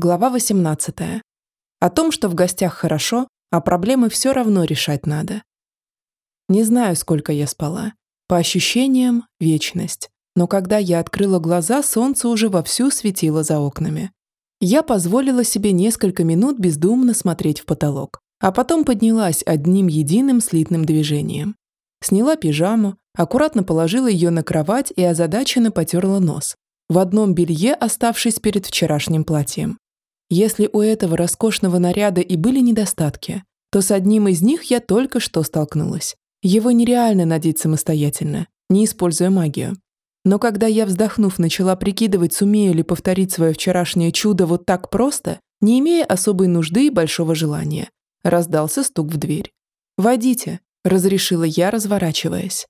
Глава 18. О том, что в гостях хорошо, а проблемы все равно решать надо. Не знаю, сколько я спала. По ощущениям – вечность. Но когда я открыла глаза, солнце уже вовсю светило за окнами. Я позволила себе несколько минут бездумно смотреть в потолок, а потом поднялась одним единым слитным движением. Сняла пижаму, аккуратно положила ее на кровать и озадаченно потерла нос, в одном белье оставшись перед вчерашним платьем. Если у этого роскошного наряда и были недостатки, то с одним из них я только что столкнулась. Его нереально надеть самостоятельно, не используя магию. Но когда я, вздохнув, начала прикидывать, сумею ли повторить свое вчерашнее чудо вот так просто, не имея особой нужды и большого желания, раздался стук в дверь. «Войдите», — разрешила я, разворачиваясь.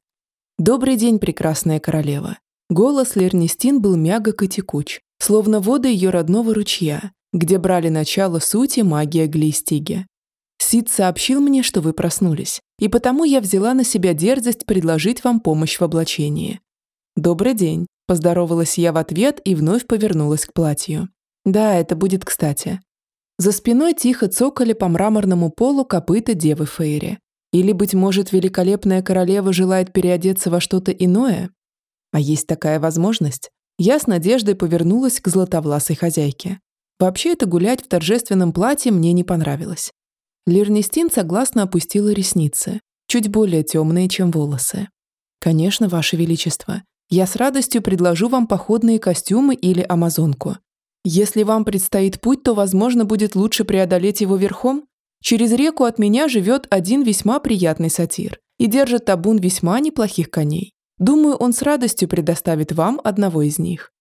«Добрый день, прекрасная королева». Голос Лернистин был мягок и текуч, словно воды ее родного ручья, где брали начало сути магия Глистиги. Сид сообщил мне, что вы проснулись, и потому я взяла на себя дерзость предложить вам помощь в облачении. «Добрый день», – поздоровалась я в ответ и вновь повернулась к платью. «Да, это будет кстати». За спиной тихо цокали по мраморному полу копыта девы Фейри. Или, быть может, великолепная королева желает переодеться во что-то иное? А есть такая возможность? Я с надеждой повернулась к златовласой хозяйке. Вообще это гулять в торжественном платье мне не понравилось. Лернистин согласно опустила ресницы, чуть более темные, чем волосы. «Конечно, Ваше Величество, я с радостью предложу вам походные костюмы или амазонку. Если вам предстоит путь, то, возможно, будет лучше преодолеть его верхом. Через реку от меня живет один весьма приятный сатир и держит табун весьма неплохих коней. Думаю, он с радостью предоставит вам одного из них».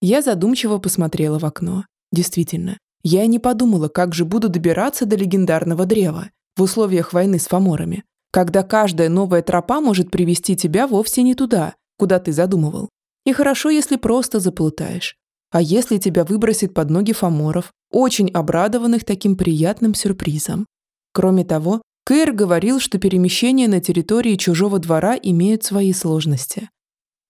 Я задумчиво посмотрела в окно. Действительно, я и не подумала, как же буду добираться до легендарного древа в условиях войны с фаморами, когда каждая новая тропа может привести тебя вовсе не туда, куда ты задумывал. И хорошо, если просто заплутаешь. А если тебя выбросит под ноги фаморов, очень обрадованных таким приятным сюрпризом. Кроме того, Кэр говорил, что перемещения на территории чужого двора имеют свои сложности.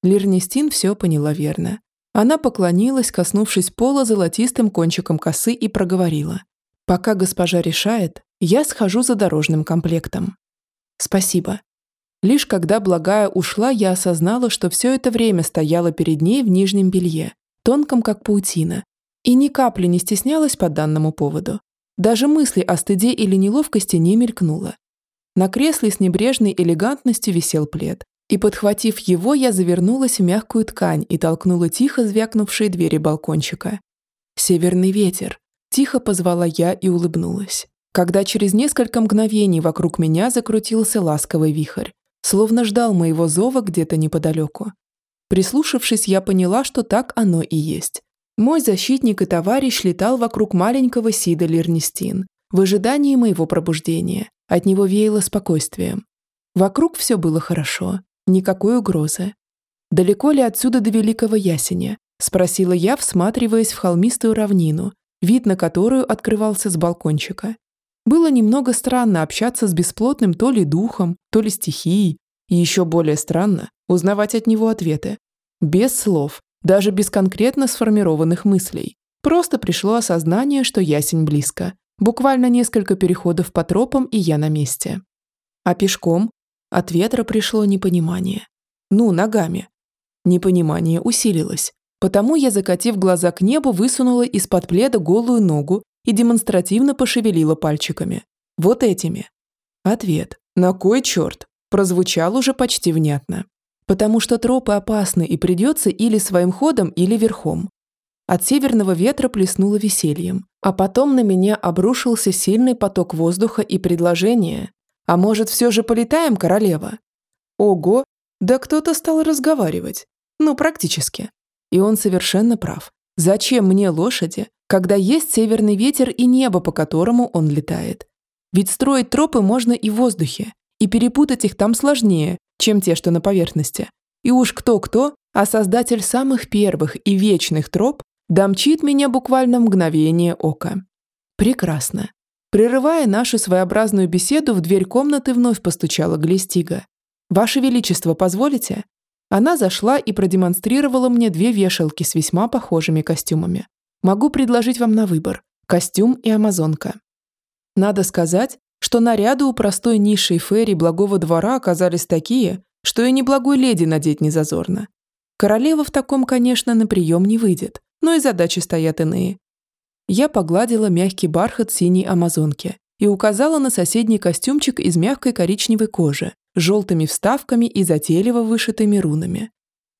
Лирнестин все поняла верно. Она поклонилась, коснувшись пола золотистым кончиком косы и проговорила. «Пока госпожа решает, я схожу за дорожным комплектом». «Спасибо». Лишь когда благая ушла, я осознала, что все это время стояла перед ней в нижнем белье, тонком как паутина, и ни капли не стеснялась по данному поводу. Даже мысли о стыде или неловкости не мелькнуло. На кресле с небрежной элегантностью висел плед, и, подхватив его, я завернулась в мягкую ткань и толкнула тихо звякнувшие двери балкончика. «Северный ветер», – тихо позвала я и улыбнулась. Когда через несколько мгновений вокруг меня закрутился ласковый вихрь, словно ждал моего зова где-то неподалеку. Прислушавшись, я поняла, что так оно и есть. Мой защитник и товарищ летал вокруг маленького Сида Лернистин в ожидании моего пробуждения. От него веяло спокойствием. Вокруг все было хорошо. Никакой угрозы. «Далеко ли отсюда до Великого Ясеня?» – спросила я, всматриваясь в холмистую равнину, вид на которую открывался с балкончика. Было немного странно общаться с бесплотным то ли духом, то ли стихией, и еще более странно узнавать от него ответы. Без слов, даже без конкретно сформированных мыслей. Просто пришло осознание, что ясень близко. Буквально несколько переходов по тропам, и я на месте. А пешком от ветра пришло непонимание. Ну, ногами. Непонимание усилилось. Потому я, закатив глаза к небу, высунула из-под пледа голую ногу и демонстративно пошевелила пальчиками. Вот этими. Ответ. На кой черт? Прозвучал уже почти внятно. Потому что тропы опасны и придется или своим ходом, или верхом. От северного ветра плеснуло весельем, а потом на меня обрушился сильный поток воздуха и предложение, а может, все же полетаем, королева? Ого, да кто-то стал разговаривать. Ну, практически. И он совершенно прав. Зачем мне лошади, когда есть северный ветер и небо, по которому он летает? Ведь строить тропы можно и в воздухе, и перепутать их там сложнее, чем те, что на поверхности. И уж кто-кто, а создатель самых первых и вечных троп домчит меня буквально мгновение ока. Прекрасно. Прерывая нашу своеобразную беседу, в дверь комнаты вновь постучала Глистига. «Ваше Величество, позволите?» Она зашла и продемонстрировала мне две вешалки с весьма похожими костюмами. Могу предложить вам на выбор – костюм и амазонка. Надо сказать, что наряды у простой низшей ферри благого двора оказались такие, что и неблагой леди надеть не зазорно. Королева в таком, конечно, на прием не выйдет, но и задачи стоят иные. Я погладила мягкий бархат синей амазонки и указала на соседний костюмчик из мягкой коричневой кожи желтыми вставками и затейливо вышитыми рунами.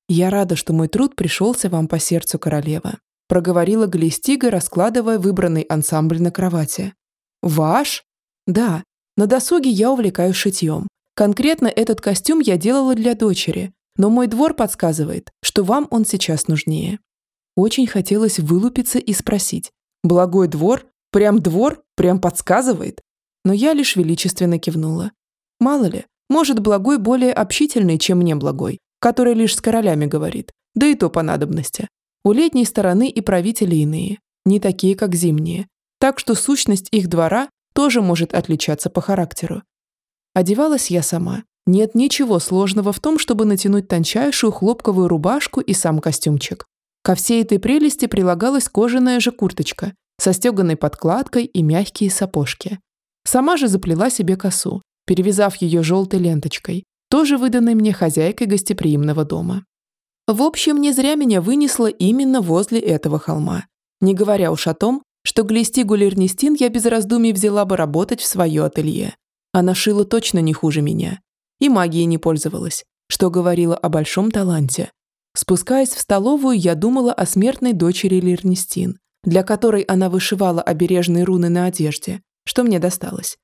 «Я рада, что мой труд пришелся вам по сердцу, королева», проговорила Глистига, раскладывая выбранный ансамбль на кровати. «Ваш?» «Да. На досуге я увлекаюсь шитьем. Конкретно этот костюм я делала для дочери, но мой двор подсказывает, что вам он сейчас нужнее». Очень хотелось вылупиться и спросить. «Благой двор? Прям двор? Прям подсказывает?» Но я лишь величественно кивнула. Мало ли, может, благой более общительный, чем мне благой, который лишь с королями говорит, да и то по надобности. У летней стороны и правители иные, не такие, как зимние. Так что сущность их двора тоже может отличаться по характеру. Одевалась я сама. Нет ничего сложного в том, чтобы натянуть тончайшую хлопковую рубашку и сам костюмчик. Ко всей этой прелести прилагалась кожаная же курточка со стеганой подкладкой и мягкие сапожки. Сама же заплела себе косу, перевязав ее желтой ленточкой, тоже выданной мне хозяйкой гостеприимного дома. В общем, не зря меня вынесло именно возле этого холма. Не говоря уж о том, что Глистигу Лернистин я без раздумий взяла бы работать в свое ателье. Она шила точно не хуже меня. И магией не пользовалась, что говорило о большом таланте. Спускаясь в столовую, я думала о смертной дочери Лернистин, для которой она вышивала обережные руны на одежде, что мне досталось.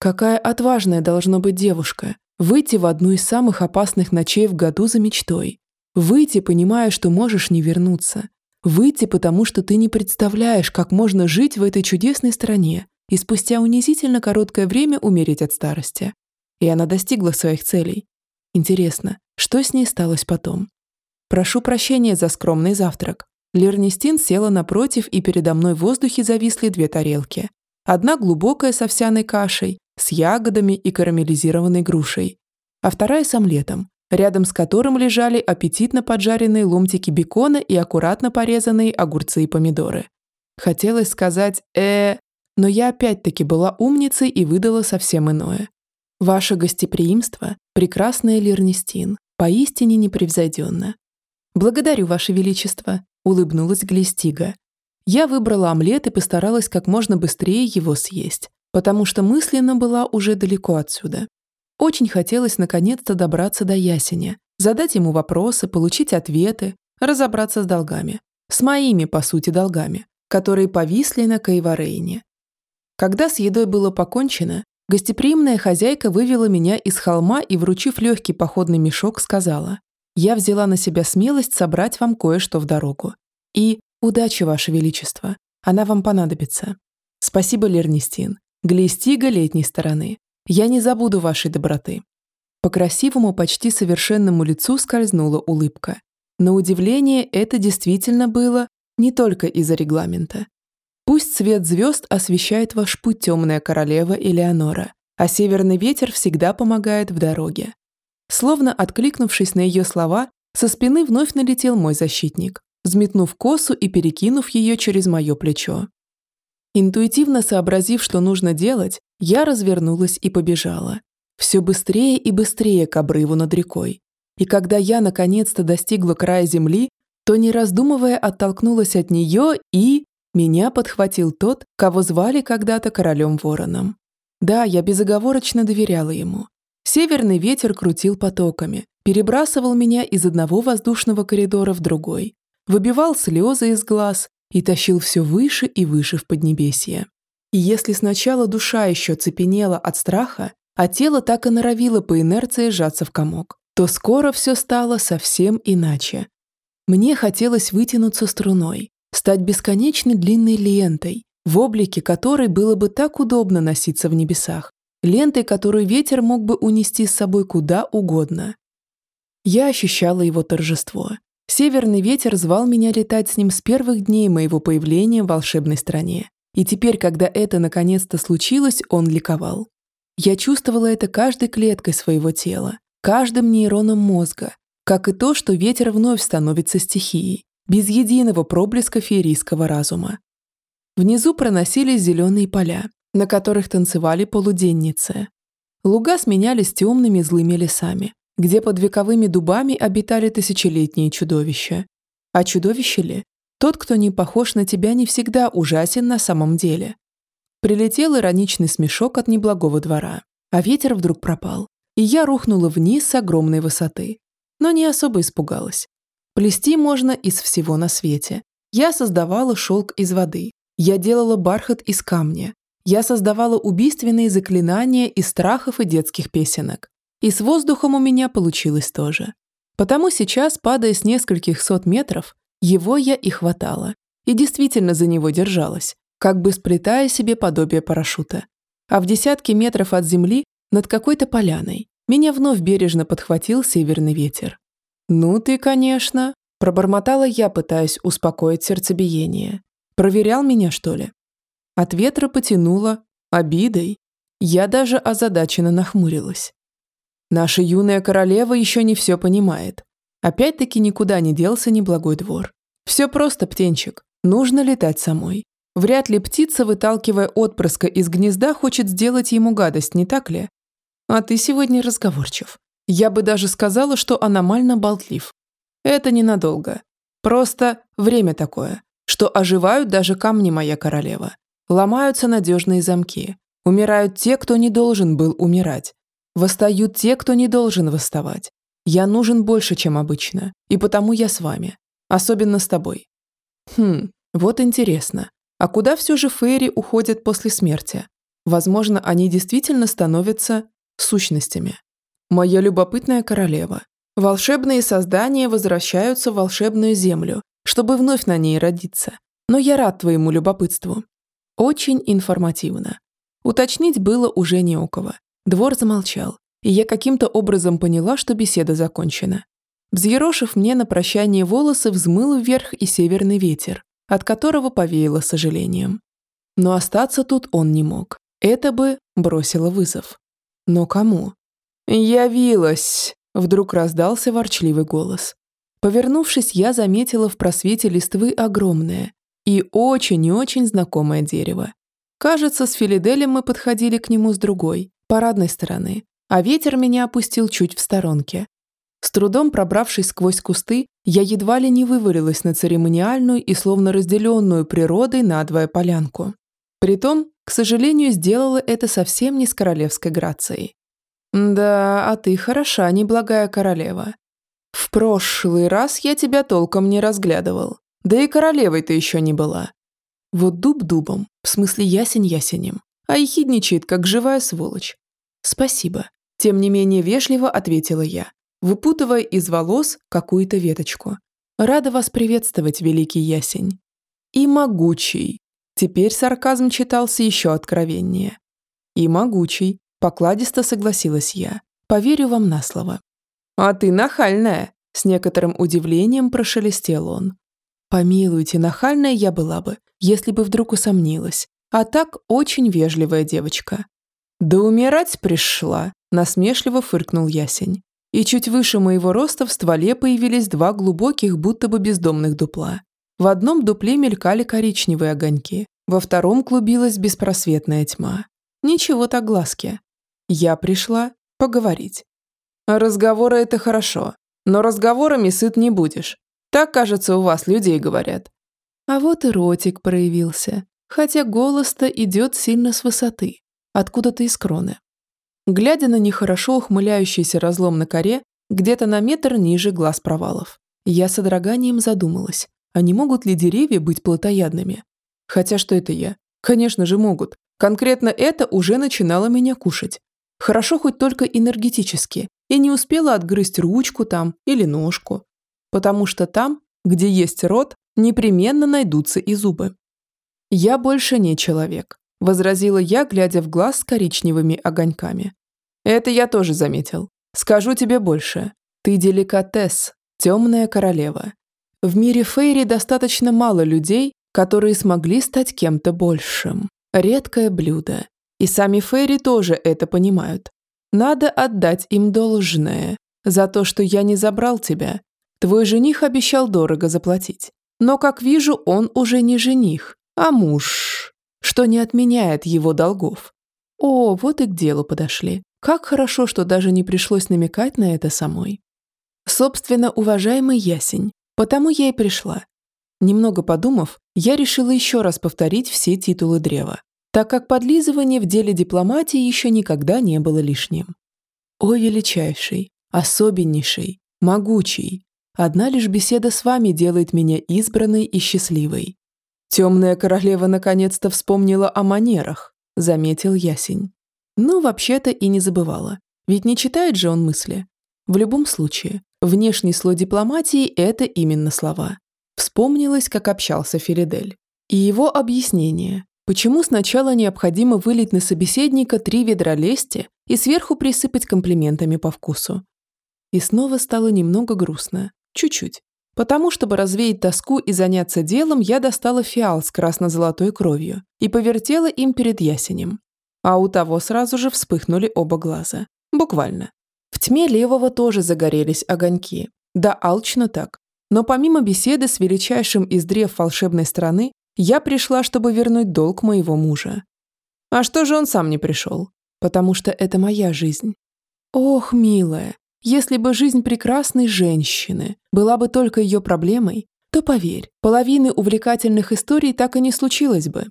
Какая отважная должна быть девушка, выйти в одну из самых опасных ночей в году за мечтой, Выйти, понимая, что можешь не вернуться. Выйти, потому что ты не представляешь, как можно жить в этой чудесной стране и спустя унизительно короткое время умереть от старости. И она достигла своих целей. Интересно, что с ней сталось потом? Прошу прощения за скромный завтрак. Лернистин села напротив, и передо мной в воздухе зависли две тарелки. Одна глубокая с овсяной кашей, с ягодами и карамелизированной грушей, а вторая с омлетом, рядом с которым лежали аппетитно поджаренные ломтики бекона и аккуратно порезанные огурцы и помидоры. Хотелось сказать э но я опять-таки была умницей и выдала совсем иное. Ваше гостеприимство, прекрасная Лернистин, поистине непревзойденно. Благодарю, Ваше Величество, улыбнулась Глистига. Я выбрала омлет и постаралась как можно быстрее его съесть, потому что мысленно была уже далеко отсюда. Очень хотелось наконец-то добраться до Ясеня, задать ему вопросы, получить ответы, разобраться с долгами. С моими, по сути, долгами, которые повисли на Кайварейне. Когда с едой было покончено, гостеприимная хозяйка вывела меня из холма и, вручив легкий походный мешок, сказала, «Я взяла на себя смелость собрать вам кое-что в дорогу. И удачи, Ваше Величество, она вам понадобится. Спасибо, Лернистин, Глистига летней стороны. Я не забуду вашей доброты». По красивому, почти совершенному лицу скользнула улыбка. На удивление, это действительно было не только из-за регламента. Пусть свет звезд освещает ваш путь, темная королева Элеонора, а северный ветер всегда помогает в дороге. Словно откликнувшись на ее слова, со спины вновь налетел мой защитник, взметнув косу и перекинув ее через мое плечо. Интуитивно сообразив, что нужно делать, я развернулась и побежала. Все быстрее и быстрее к обрыву над рекой. И когда я наконец-то достигла края земли, то, не раздумывая, оттолкнулась от нее и... Меня подхватил тот, кого звали когда-то королем вороном. Да, я безоговорочно доверяла ему. Северный ветер крутил потоками, перебрасывал меня из одного воздушного коридора в другой, выбивал слезы из глаз и тащил все выше и выше в Поднебесье. И если сначала душа еще цепенела от страха, а тело так и норовило по инерции сжаться в комок, то скоро все стало совсем иначе. Мне хотелось вытянуться струной, стать бесконечной длинной лентой, в облике которой было бы так удобно носиться в небесах, лентой, которую ветер мог бы унести с собой куда угодно. Я ощущала его торжество. Северный ветер звал меня летать с ним с первых дней моего появления в волшебной стране. И теперь, когда это наконец-то случилось, он ликовал. Я чувствовала это каждой клеткой своего тела, каждым нейроном мозга, как и то, что ветер вновь становится стихией, без единого проблеска феерийского разума. Внизу проносились зеленые поля, на которых танцевали полуденницы. Луга сменялись темными злыми лесами, где под вековыми дубами обитали тысячелетние чудовища. А чудовище ли? Тот, кто не похож на тебя, не всегда ужасен на самом деле. Прилетел ироничный смешок от неблагого двора, а ветер вдруг пропал, и я рухнула вниз с огромной высоты. Но не особо испугалась. Плести можно из всего на свете. Я создавала шелк из воды. Я делала бархат из камня. Я создавала убийственные заклинания из страхов и детских песенок. И с воздухом у меня получилось тоже. Потому сейчас, падая с нескольких сот метров, его я и хватала. И действительно за него держалась, как бы сплетая себе подобие парашюта. А в десятке метров от земли, над какой-то поляной, меня вновь бережно подхватил северный ветер. «Ну ты, конечно», – пробормотала я, пытаясь успокоить сердцебиение. «Проверял меня, что ли?» От ветра потянуло обидой. Я даже озадаченно нахмурилась. Наша юная королева еще не все понимает. Опять-таки никуда не делся неблагой двор. Все просто, птенчик. Нужно летать самой. Вряд ли птица, выталкивая отпрыска из гнезда, хочет сделать ему гадость, не так ли? А ты сегодня разговорчив. Я бы даже сказала, что аномально болтлив. Это ненадолго. Просто время такое, что оживают даже камни, моя королева. Ломаются надежные замки. Умирают те, кто не должен был умирать. Восстают те, кто не должен восставать. Я нужен больше, чем обычно, и потому я с вами. Особенно с тобой. Хм, вот интересно. А куда все же Фейри уходят после смерти? Возможно, они действительно становятся сущностями. Моя любопытная королева. Волшебные создания возвращаются в волшебную землю, чтобы вновь на ней родиться. Но я рад твоему любопытству. Очень информативно. Уточнить было уже не у кого. Двор замолчал, и я каким-то образом поняла, что беседа закончена. Взъерошив мне на прощание волосы, взмыл вверх и северный ветер, от которого повеяло сожалением. Но остаться тут он не мог. Это бы бросило вызов. Но кому? «Явилась!» – вдруг раздался ворчливый голос. Повернувшись, я заметила в просвете листвы огромное и очень и очень знакомое дерево. Кажется, с Филиделем мы подходили к нему с другой, парадной стороны, а ветер меня опустил чуть в сторонке. С трудом пробравшись сквозь кусты, я едва ли не вывалилась на церемониальную и словно разделенную природой надвое полянку. Притом, к сожалению, сделала это совсем не с королевской грацией. «Да, а ты хороша, неблагая королева. В прошлый раз я тебя толком не разглядывал. Да и королевой ты еще не была. Вот дуб дубом, в смысле ясень ясенем, а ехидничает, как живая сволочь. Спасибо. Тем не менее вежливо ответила я, выпутывая из волос какую-то веточку. Рада вас приветствовать, великий ясень. И могучий. Теперь сарказм читался еще откровеннее. И могучий, Покладисто согласилась я. Поверю вам на слово. А ты нахальная, с некоторым удивлением прошелестел он. Помилуйте, нахальная я была бы, если бы вдруг усомнилась. А так очень вежливая девочка. Да умирать пришла, насмешливо фыркнул ясень. И чуть выше моего роста в стволе появились два глубоких, будто бы бездомных дупла. В одном дупле мелькали коричневые огоньки, во втором клубилась беспросветная тьма. Ничего так глазки. Я пришла поговорить. Разговоры – это хорошо, но разговорами сыт не будешь. Так, кажется, у вас людей говорят. А вот и ротик проявился, хотя голос-то идет сильно с высоты, откуда-то из кроны. Глядя на нехорошо ухмыляющийся разлом на коре, где-то на метр ниже глаз провалов, я с одраганием задумалась, а не могут ли деревья быть плотоядными? Хотя что это я? Конечно же могут. Конкретно это уже начинало меня кушать. Хорошо хоть только энергетически, и не успела отгрызть ручку там или ножку. Потому что там, где есть рот, непременно найдутся и зубы. «Я больше не человек», – возразила я, глядя в глаз с коричневыми огоньками. «Это я тоже заметил. Скажу тебе больше. Ты деликатес, темная королева. В мире Фейри достаточно мало людей, которые смогли стать кем-то большим. Редкое блюдо, и сами Фейри тоже это понимают. Надо отдать им должное. За то, что я не забрал тебя. Твой жених обещал дорого заплатить. Но, как вижу, он уже не жених, а муж, что не отменяет его долгов. О, вот и к делу подошли. Как хорошо, что даже не пришлось намекать на это самой. Собственно, уважаемый Ясень, потому я и пришла. Немного подумав, я решила еще раз повторить все титулы древа, так как подлизывание в деле дипломатии еще никогда не было лишним. О величайший, особеннейший, могучий, одна лишь беседа с вами делает меня избранной и счастливой. Темная королева наконец-то вспомнила о манерах, заметил Ясень. Ну, вообще-то и не забывала, ведь не читает же он мысли. В любом случае, внешний слой дипломатии – это именно слова. Вспомнилось, как общался Феридель. И его объяснение, почему сначала необходимо вылить на собеседника три ведра лести и сверху присыпать комплиментами по вкусу. И снова стало немного грустно. Чуть-чуть. Потому, чтобы развеять тоску и заняться делом, я достала фиал с красно-золотой кровью и повертела им перед ясенем. А у того сразу же вспыхнули оба глаза. Буквально. В тьме левого тоже загорелись огоньки. Да алчно так. Но помимо беседы с величайшим из древ волшебной страны, я пришла, чтобы вернуть долг моего мужа. А что же он сам не пришел? Потому что это моя жизнь. Ох, милая, если бы жизнь прекрасной женщины была бы только ее проблемой, то, поверь, половины увлекательных историй так и не случилось бы.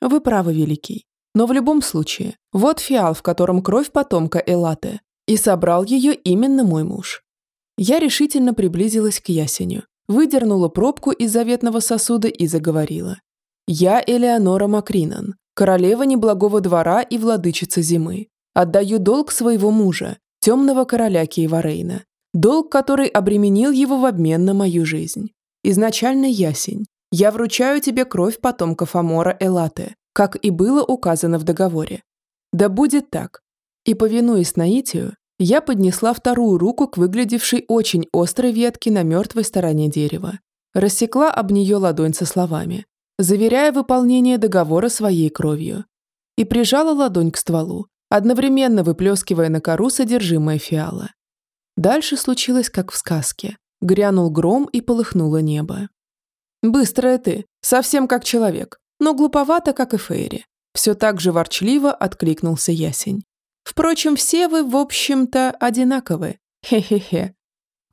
Вы правы, Великий. Но в любом случае, вот фиал, в котором кровь потомка Элаты, и собрал ее именно мой муж. Я решительно приблизилась к ясеню, выдернула пробку из заветного сосуда и заговорила. «Я Элеонора Макринан, королева неблагого двора и владычица зимы. Отдаю долг своего мужа, темного короля Кейварейна, долг, который обременил его в обмен на мою жизнь. Изначально ясень. Я вручаю тебе кровь потомков Амора Элате, как и было указано в договоре. Да будет так. И, повинуясь наитию, я поднесла вторую руку к выглядевшей очень острой ветке на мертвой стороне дерева. Рассекла об нее ладонь со словами, заверяя выполнение договора своей кровью. И прижала ладонь к стволу, одновременно выплескивая на кору содержимое фиала. Дальше случилось, как в сказке. Грянул гром и полыхнуло небо. «Быстрая ты, совсем как человек, но глуповато, как и Фейри». Все так же ворчливо откликнулся Ясень. Впрочем, все вы, в общем-то, одинаковы. Хе-хе-хе.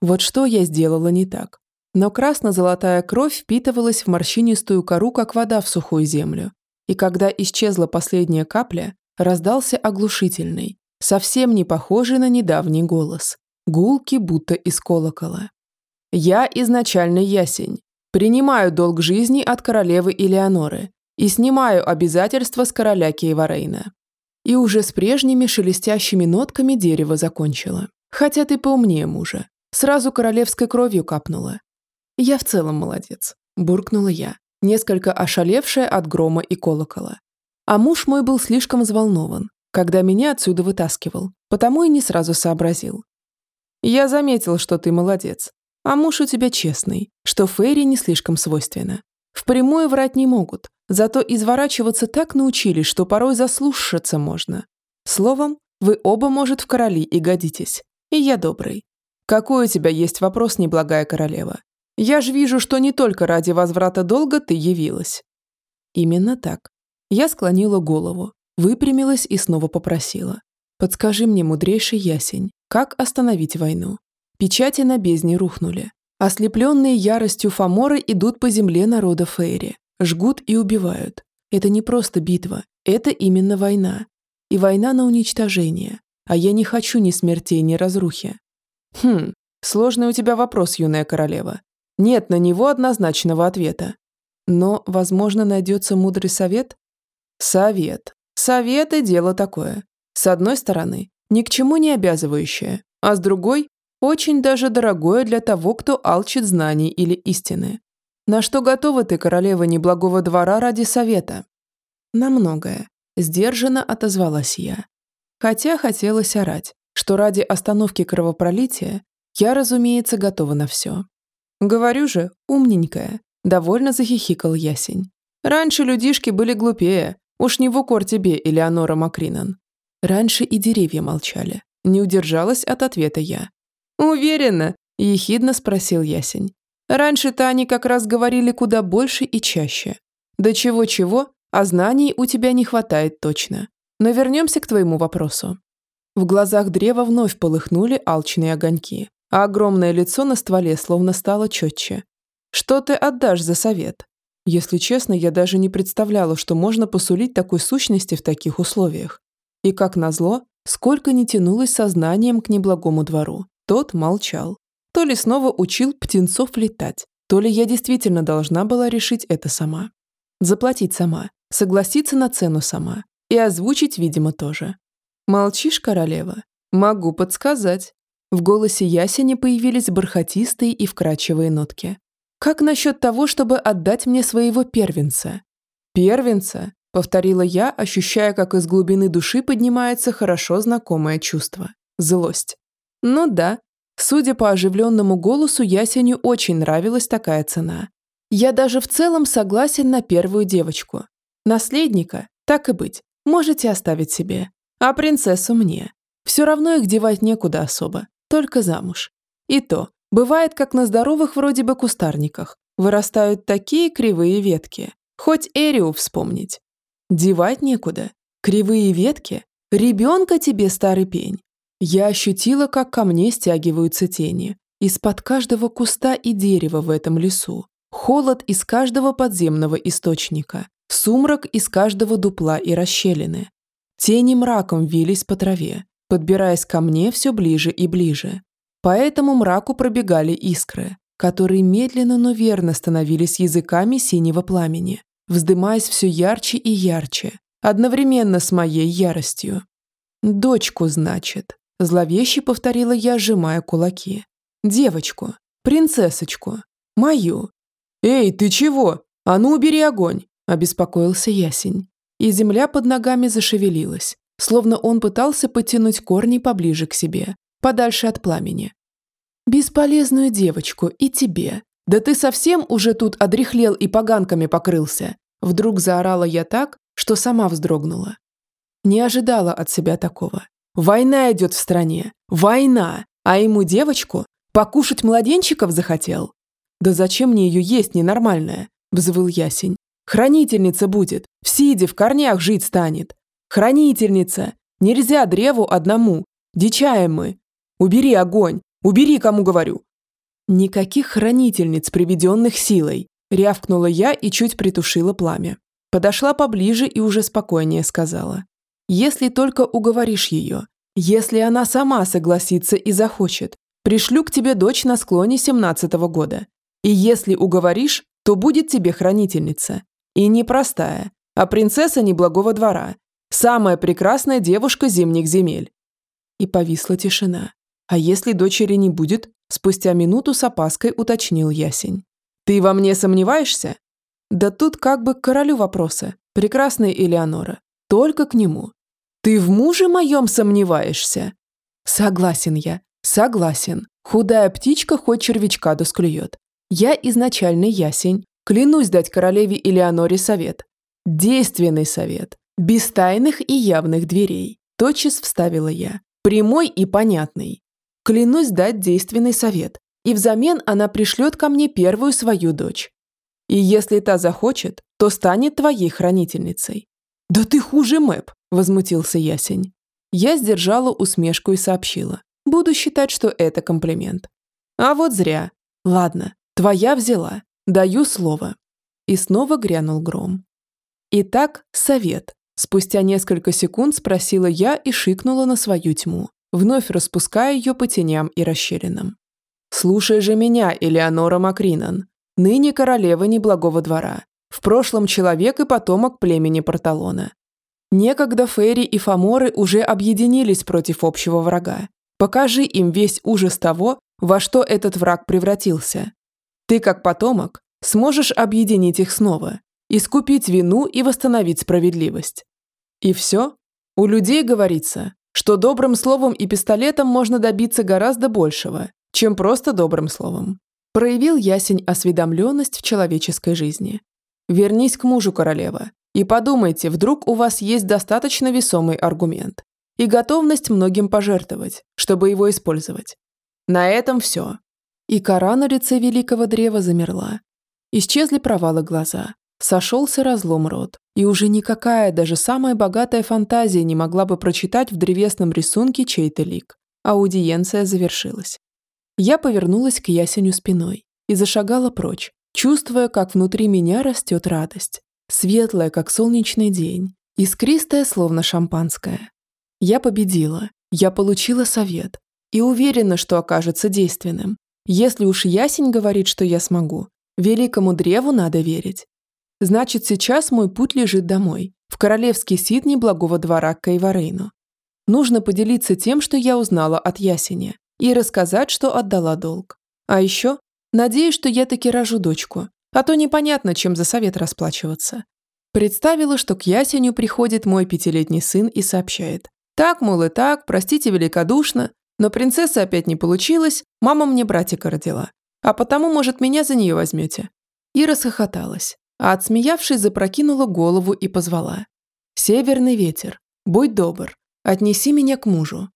Вот что я сделала не так. Но красно-золотая кровь впитывалась в морщинистую кору, как вода в сухую землю. И когда исчезла последняя капля, раздался оглушительный, совсем не похожий на недавний голос. Гулки будто из колокола. «Я изначально ясень. Принимаю долг жизни от королевы Элеоноры и снимаю обязательства с короля Кейварейна и уже с прежними шелестящими нотками дерево закончила. Хотя ты поумнее мужа. Сразу королевской кровью капнула. Я в целом молодец, буркнула я, несколько ошалевшая от грома и колокола. А муж мой был слишком взволнован, когда меня отсюда вытаскивал, потому и не сразу сообразил. Я заметил, что ты молодец, а муж у тебя честный, что Фейри не слишком свойственно. Впрямую врать не могут, зато изворачиваться так научились, что порой заслушаться можно. Словом, вы оба, может, в короли и годитесь. И я добрый. Какой у тебя есть вопрос, неблагая королева? Я ж вижу, что не только ради возврата долга ты явилась. Именно так. Я склонила голову, выпрямилась и снова попросила. Подскажи мне, мудрейший ясень, как остановить войну? Печати на бездне рухнули. Ослепленные яростью фаморы идут по земле народа Фейри, жгут и убивают. Это не просто битва, это именно война. И война на уничтожение. А я не хочу ни смертей, ни разрухи. Хм, сложный у тебя вопрос, юная королева. Нет на него однозначного ответа. Но, возможно, найдется мудрый совет? Совет. Советы – дело такое. С одной стороны, ни к чему не обязывающее, а с другой очень даже дорогое для того, кто алчит знаний или истины. На что готова ты, королева неблагого двора, ради совета? На многое. Сдержанно отозвалась я. Хотя хотелось орать, что ради остановки кровопролития я, разумеется, готова на все. Говорю же, умненькая, довольно захихикал ясень. Раньше людишки были глупее, уж не в укор тебе, Элеонора Макринан. Раньше и деревья молчали. Не удержалась от ответа я. «Уверена?» – ехидно спросил Ясень. Раньше-то они как раз говорили куда больше и чаще. Да чего-чего, а знаний у тебя не хватает точно. Но вернемся к твоему вопросу. В глазах древа вновь полыхнули алчные огоньки, а огромное лицо на стволе словно стало четче. Что ты отдашь за совет? Если честно, я даже не представляла, что можно посулить такой сущности в таких условиях. И как назло, сколько не тянулось сознанием к неблагому двору, тот молчал. То ли снова учил птенцов летать, то ли я действительно должна была решить это сама. Заплатить сама, согласиться на цену сама и озвучить, видимо, тоже. «Молчишь, королева? Могу подсказать». В голосе Ясени появились бархатистые и вкрадчивые нотки. Как насчет того, чтобы отдать мне своего первенца? Первенца, повторила я, ощущая, как из глубины души поднимается хорошо знакомое чувство злость. Ну да, судя по оживленному голосу, Ясеню очень нравилась такая цена. Я даже в целом согласен на первую девочку. Наследника, так и быть, можете оставить себе. А принцессу мне. Все равно их девать некуда особо, только замуж. И то, Бывает, как на здоровых вроде бы кустарниках. Вырастают такие кривые ветки. Хоть Эриу вспомнить. Девать некуда. Кривые ветки? Ребенка тебе, старый пень. Я ощутила, как ко мне стягиваются тени. Из-под каждого куста и дерева в этом лесу. Холод из каждого подземного источника. Сумрак из каждого дупла и расщелины. Тени мраком вились по траве, подбираясь ко мне все ближе и ближе. По этому мраку пробегали искры, которые медленно, но верно становились языками синего пламени, вздымаясь все ярче и ярче, одновременно с моей яростью. «Дочку, значит», – зловеще повторила я, сжимая кулаки. «Девочку, принцессочку, мою». «Эй, ты чего? А ну убери огонь!» – обеспокоился Ясень. И земля под ногами зашевелилась, словно он пытался потянуть корни поближе к себе, подальше от пламени. «Бесполезную девочку и тебе. Да ты совсем уже тут одрехлел и поганками покрылся!» Вдруг заорала я так, что сама вздрогнула. Не ожидала от себя такого. Война идет в стране. Война! А ему девочку? Покушать младенчиков захотел? Да зачем мне ее есть ненормальная? Взвыл Ясень. Хранительница будет. В сиде, в корнях жить станет. Хранительница. Нельзя древу одному. Дичаем мы. Убери огонь. Убери, кому говорю!» «Никаких хранительниц, приведенных силой!» Рявкнула я и чуть притушила пламя. Подошла поближе и уже спокойнее сказала. «Если только уговоришь ее, если она сама согласится и захочет, пришлю к тебе дочь на склоне семнадцатого года. И если уговоришь, то будет тебе хранительница. И не простая, а принцесса неблагого двора. Самая прекрасная девушка зимних земель». И повисла тишина. «А если дочери не будет?» Спустя минуту с опаской уточнил Ясень. «Ты во мне сомневаешься?» «Да тут как бы к королю вопросы. Прекрасная Элеонора. Только к нему. Ты в муже моем сомневаешься?» «Согласен я. Согласен. Худая птичка хоть червячка досклюет. Я изначально ясень. Клянусь дать королеве Элеоноре совет. Действенный совет. Без тайных и явных дверей. Тотчас вставила я. Прямой и понятный. Клянусь дать действенный совет, и взамен она пришлет ко мне первую свою дочь. И если та захочет, то станет твоей хранительницей». «Да ты хуже Мэп!» – возмутился Ясень. Я сдержала усмешку и сообщила. Буду считать, что это комплимент. А вот зря. Ладно, твоя взяла. Даю слово. И снова грянул гром. Итак, совет. Спустя несколько секунд спросила я и шикнула на свою тьму вновь распуская ее по теням и расщелинам. «Слушай же меня, Элеонора Макринан, ныне королева неблагого двора, в прошлом человек и потомок племени Порталона. Некогда Фейри и Фаморы уже объединились против общего врага. Покажи им весь ужас того, во что этот враг превратился. Ты, как потомок, сможешь объединить их снова, искупить вину и восстановить справедливость. И все? У людей, говорится, что добрым словом и пистолетом можно добиться гораздо большего, чем просто добрым словом. Проявил ясень осведомленность в человеческой жизни. Вернись к мужу, королева, и подумайте, вдруг у вас есть достаточно весомый аргумент и готовность многим пожертвовать, чтобы его использовать. На этом все. и кора на лице великого древа замерла. Исчезли провалы глаза, сошелся разлом рот, и уже никакая, даже самая богатая фантазия не могла бы прочитать в древесном рисунке чей-то лик. Аудиенция завершилась. Я повернулась к ясеню спиной и зашагала прочь, чувствуя, как внутри меня растет радость, светлая, как солнечный день, искристая, словно шампанское. Я победила, я получила совет и уверена, что окажется действенным. Если уж ясень говорит, что я смогу, великому древу надо верить. Значит, сейчас мой путь лежит домой, в королевский Сидни благого двора к Кайварейну. Нужно поделиться тем, что я узнала от ясеня, и рассказать, что отдала долг. А еще, надеюсь, что я таки рожу дочку, а то непонятно, чем за совет расплачиваться. Представила, что к ясеню приходит мой пятилетний сын и сообщает. Так, мол, и так, простите великодушно, но принцесса опять не получилась, мама мне братика родила. А потому, может, меня за нее возьмете. И расхохоталась, а отсмеявшись, запрокинула голову и позвала. «Северный ветер, будь добр, отнеси меня к мужу.